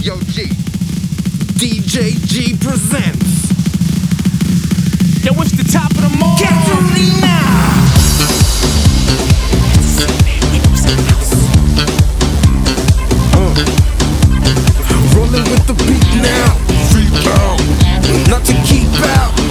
Yo G. DJ G presents. Yo, it's the top of the morning. Katarina. Uh. Rolling with the beat now. Rebound. Not to keep out.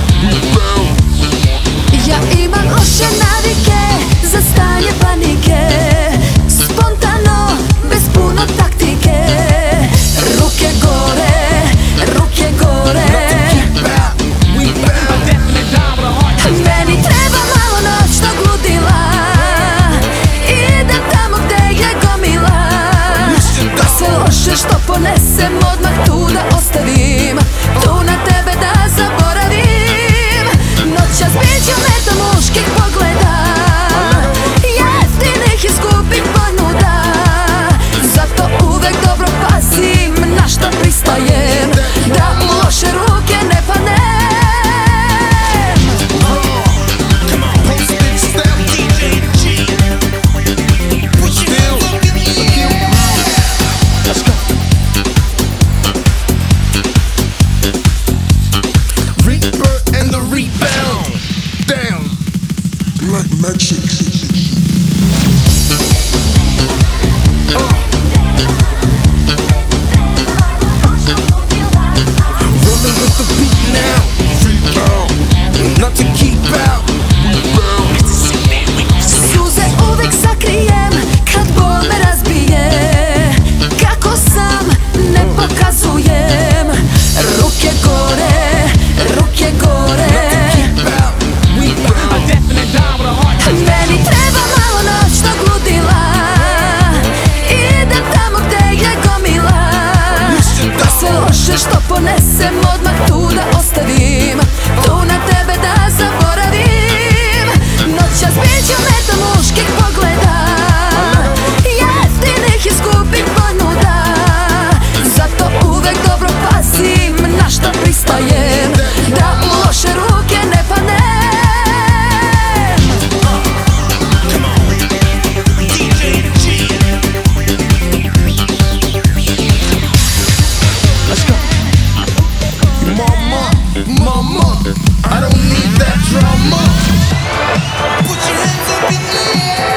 Što ponesem odmah black magic. Mama, I don't need that drama. Put your hands up in the air.